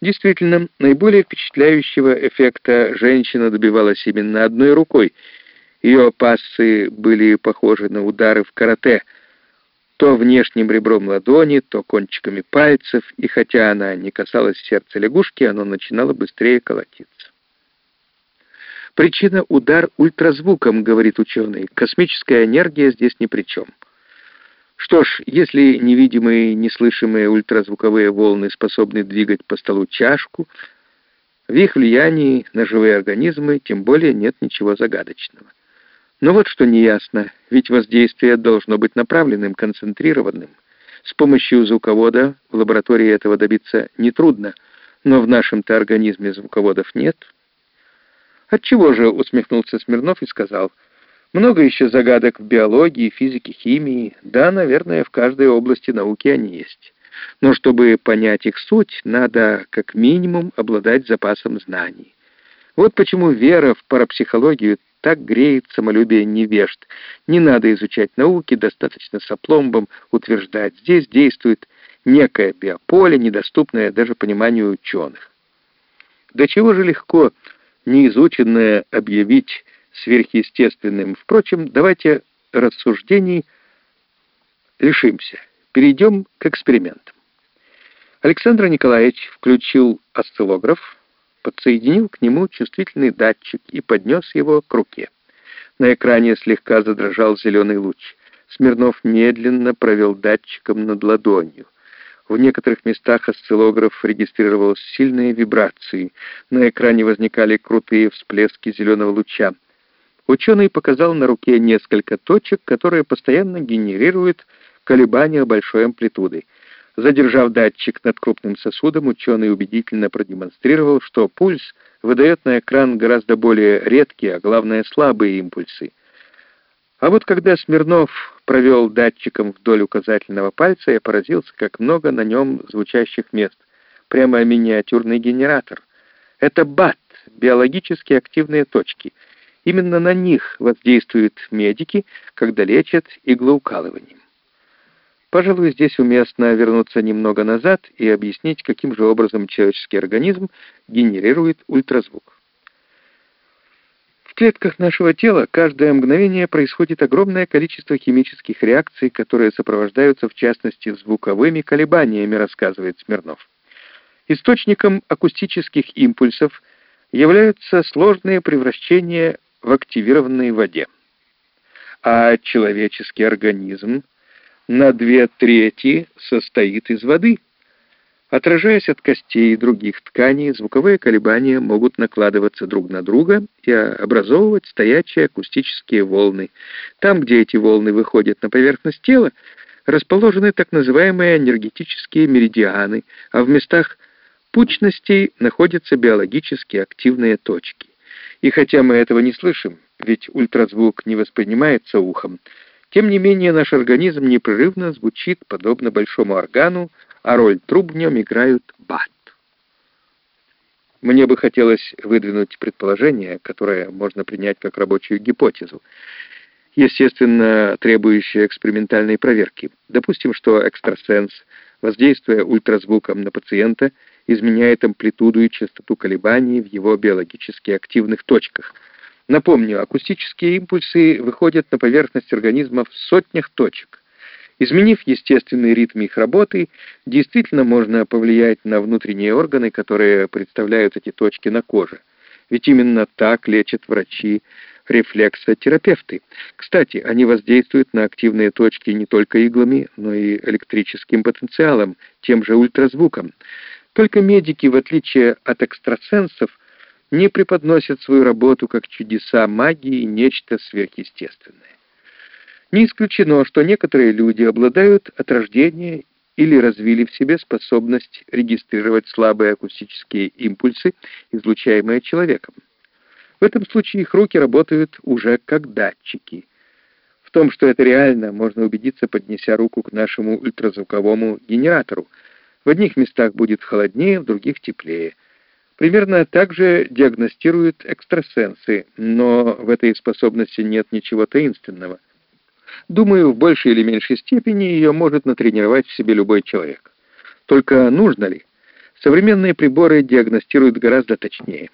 Действительно, наиболее впечатляющего эффекта женщина добивалась именно одной рукой. Ее пассы были похожи на удары в карате, то внешним ребром ладони, то кончиками пальцев, и хотя она не касалась сердца лягушки, оно начинало быстрее колотиться. Причина — удар ультразвуком, говорит ученый. Космическая энергия здесь ни при чем. Что ж, если невидимые, неслышимые ультразвуковые волны способны двигать по столу чашку, в их влиянии на живые организмы тем более нет ничего загадочного. Но вот что неясно, ведь воздействие должно быть направленным, концентрированным. С помощью звуковода в лаборатории этого добиться нетрудно, но в нашем-то организме звуководов нет. Отчего же, усмехнулся Смирнов и сказал — много еще загадок в биологии, физике, химии. Да, наверное, в каждой области науки они есть. Но чтобы понять их суть, надо как минимум обладать запасом знаний. Вот почему вера в парапсихологию так греет самолюбие невежд. Не надо изучать науки, достаточно сопломбом утверждать. Здесь действует некое биополе, недоступное даже пониманию ученых. До чего же легко неизученное объявить сверхъестественным. Впрочем, давайте рассуждений лишимся. Перейдем к экспериментам. Александр Николаевич включил осциллограф, подсоединил к нему чувствительный датчик и поднес его к руке. На экране слегка задрожал зеленый луч. Смирнов медленно провел датчиком над ладонью. В некоторых местах осциллограф регистрировал сильные вибрации. На экране возникали крутые всплески зеленого луча. Ученый показал на руке несколько точек, которые постоянно генерируют колебания большой амплитуды. Задержав датчик над крупным сосудом, ученый убедительно продемонстрировал, что пульс выдает на экран гораздо более редкие, а главное слабые импульсы. А вот когда Смирнов провел датчиком вдоль указательного пальца, я поразился, как много на нем звучащих мест. Прямо миниатюрный генератор. Это БАТ, биологически активные точки — Именно на них воздействуют медики, когда лечат иглоукалыванием. Пожалуй, здесь уместно вернуться немного назад и объяснить, каким же образом человеческий организм генерирует ультразвук. В клетках нашего тела каждое мгновение происходит огромное количество химических реакций, которые сопровождаются в частности звуковыми колебаниями, рассказывает Смирнов. Источником акустических импульсов являются сложные превращения в активированной воде. А человеческий организм на две трети состоит из воды. Отражаясь от костей и других тканей, звуковые колебания могут накладываться друг на друга и образовывать стоячие акустические волны. Там, где эти волны выходят на поверхность тела, расположены так называемые энергетические меридианы, а в местах пучностей находятся биологически активные точки. И хотя мы этого не слышим, ведь ультразвук не воспринимается ухом, тем не менее наш организм непрерывно звучит подобно большому органу, а роль труб в нем играют бат. Мне бы хотелось выдвинуть предположение, которое можно принять как рабочую гипотезу, естественно, требующее экспериментальной проверки. Допустим, что экстрасенс, воздействуя ультразвуком на пациента, изменяет амплитуду и частоту колебаний в его биологически активных точках. Напомню, акустические импульсы выходят на поверхность организма в сотнях точек. Изменив естественный ритм их работы, действительно можно повлиять на внутренние органы, которые представляют эти точки на коже. Ведь именно так лечат врачи, рефлексотерапевты. Кстати, они воздействуют на активные точки не только иглами, но и электрическим потенциалом, тем же ультразвуком. Только медики, в отличие от экстрасенсов, не преподносят свою работу как чудеса магии и нечто сверхъестественное. Не исключено, что некоторые люди обладают от рождения или развили в себе способность регистрировать слабые акустические импульсы, излучаемые человеком. В этом случае их руки работают уже как датчики. В том, что это реально, можно убедиться, поднеся руку к нашему ультразвуковому генератору — в одних местах будет холоднее, в других теплее. Примерно так же диагностируют экстрасенсы, но в этой способности нет ничего таинственного. Думаю, в большей или меньшей степени ее может натренировать в себе любой человек. Только нужно ли? Современные приборы диагностируют гораздо точнее.